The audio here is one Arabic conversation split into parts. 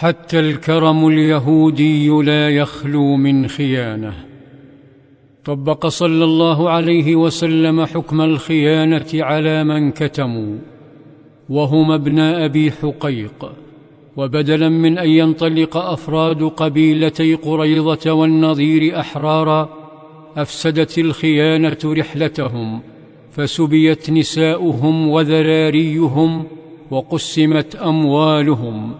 حتى الكرم اليهودي لا يخلو من خيانة. طبق صلى الله عليه وسلم حكم الخيانة على من كتموا وهم ابن أبي حقيق. وبدلا من أن ينطلق أفراد قبيلتي قريضه والنظير أحرارا أفسدت الخيانة رحلتهم فسبيت نساؤهم وذراريهم وقسمت أموالهم.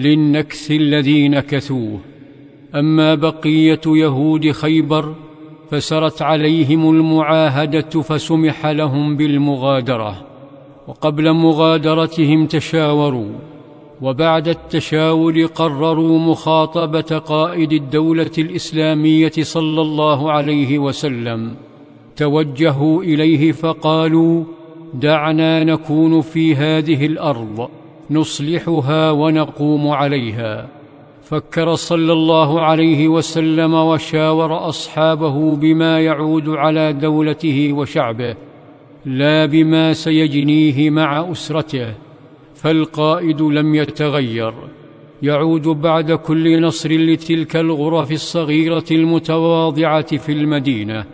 للنكث الذي نكثوه أما بقية يهود خيبر فسرت عليهم المعاهدة فسمح لهم بالمغادرة وقبل مغادرتهم تشاوروا وبعد التشاور قرروا مخاطبة قائد الدولة الإسلامية صلى الله عليه وسلم. توجهوا إليه فقالوا دعنا نكون في هذه الأرض. نصلحها ونقوم عليها. فكر صلى الله عليه وسلم وشاور أصحابه بما يعود على دولته وشعبه لا بما سيجنيه مع أسرته فالقائد لم يتغير. يعود بعد كل نصر لتلك الغرف الصغيرة المتواضعة في المدينة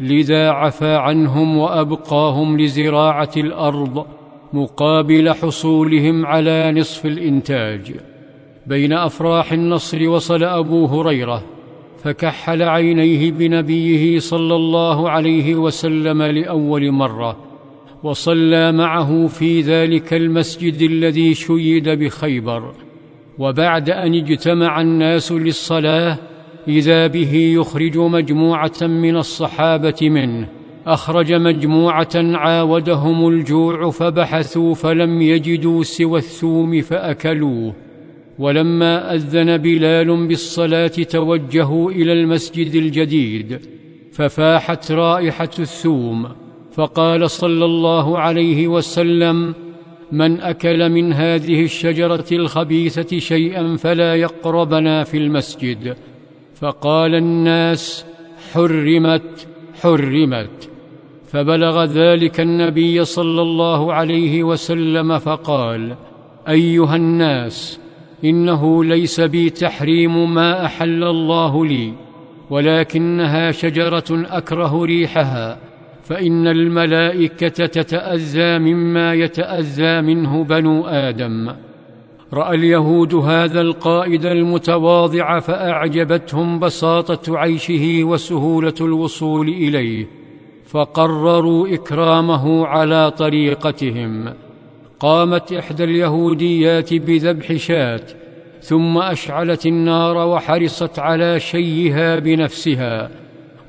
لذا عفى عنهم وأبقاهم لزراعة الأرض مقابل حصولهم على نصف الإنتاج. بين أفراح النصر وصل أبو هريرة فكحل عينيه بنبيه صلى الله عليه وسلم لأول مرة وصلى معه في ذلك المسجد الذي شيد بخيبر. وبعد أن اجتمع الناس للصلاة إذا به يخرج مجموعة من الصحابة منه أخرج مجموعة عاودهم الجوع فبحثوا فلم يجدوا سوى الثوم فأكلوه. ولما أذن بلال بالصلاة توجهوا إلى المسجد الجديد ففاحت رائحة الثوم. فقال صلى الله عليه وسلم من أكل من هذه الشجرة الخبيثة شيئا فلا يقربنا في المسجد. فقال الناس حرمت حرمت. فبلغ ذلك النبي صلى الله عليه وسلم فقال أيها الناس إنه ليس بي تحريم ما أحل الله لي ولكنها شجرة أكره ريحها فإن الملائكة تتأذى مما يتأذى منه بنو آدم. رأى اليهود هذا القائد المتواضع فأعجبتهم بساطة عيشه وسهولة الوصول إليه. فقرروا إكرامه على طريقتهم. قامت إحدى اليهوديات بذبح شاة ثم أشعلت النار وحرصت على شيها بنفسها.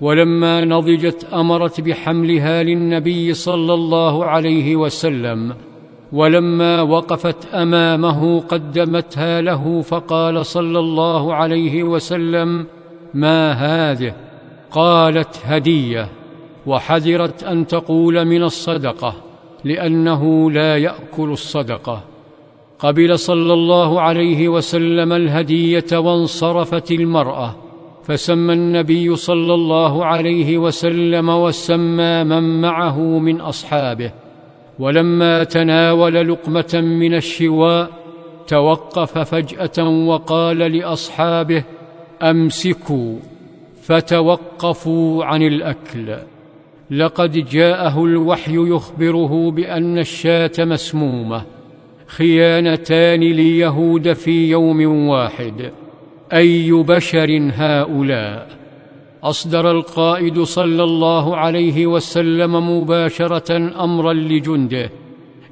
ولما نضجت أمرت بحملها للنبي صلى الله عليه وسلم. ولما وقفت أمامه قدمتها له فقال صلى الله عليه وسلم ما هذه؟ قالت هدية. وحذرت أن تقول من الصدقة لأنه لا يأكل الصدقة. قبل صلى الله عليه وسلم الهدية وانصرفت المرأة فسمى النبي صلى الله عليه وسلم وسمى من معه من أصحابه. ولما تناول لقمة من الشواء توقف فجأة وقال لأصحابه أمسكوا فتوقفوا عن الأكل. لقد جاءه الوحي يخبره بأن الشاة مسمومة خيانتان ليهود في يوم واحد. أي بشر هؤلاء؟ أصدر القائد صلى الله عليه وسلم مباشرة أمرا لجنده.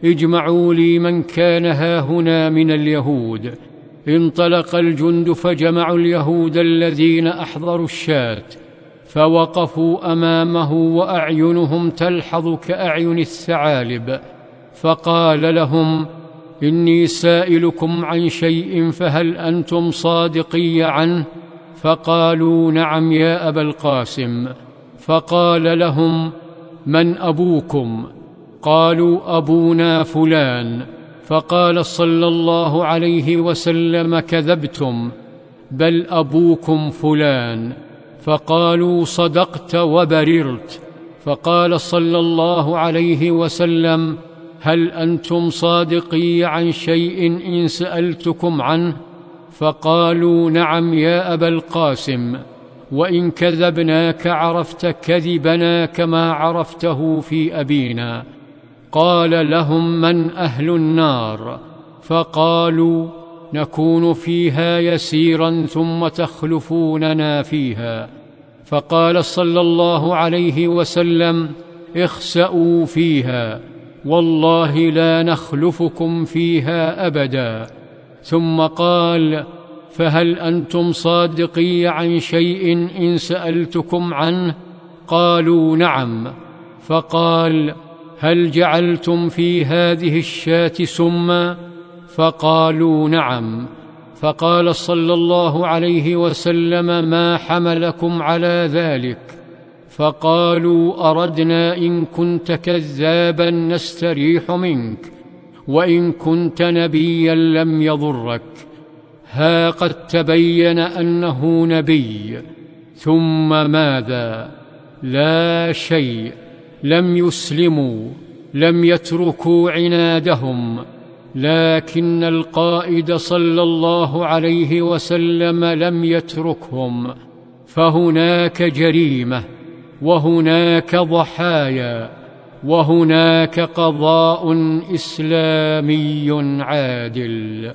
اجمعوا لي من كان هاهنا من اليهود. انطلق الجند فجمعوا اليهود الذين أحضروا الشاة. فوقفوا أمامه وأعينهم تلحظ كأعين الثعالب فقال لهم إني سائلكم عن شيء فهل أنتم صادقي عنه؟ فقالوا نعم يا أبا القاسم. فقال لهم من أبوكم؟ قالوا أبونا فلان. فقال صلى الله عليه وسلم كذبتم بل أبوكم فلان. فقالوا صدقت وبررت. فقال صلى الله عليه وسلم هل أنتم صادقي عن شيء إن سألتكم عنه؟ فقالوا نعم يا أبا القاسم وإن كذبناك عرفت كذبنا كما عرفته في أبينا. قال لهم من أهل النار؟ فقالوا نكون فيها يسيرا ثم تخلفوننا فيها. فقال صلى الله عليه وسلم اخسأوا فيها والله لا نخلفكم فيها أبدا. ثم قال فهل أنتم صادقي عن شيء إن سألتكم عنه؟ قالوا نعم. فقال هل جعلتم في هذه الشاة سما؟ فقالوا نعم. فقال صلى الله عليه وسلم ما حملكم على ذلك؟ فقالوا أردنا إن كنت كذابا نستريح منك وإن كنت نبيا لم يضرك. ها قد تبين أنه نبي. ثم ماذا؟ لا شيء. لم يسلموا. لم يتركوا عنادهم. لكن القائد صلى الله عليه وسلم لم يتركهم فهناك جريمة وهناك ضحايا وهناك قضاء إسلامي عادل.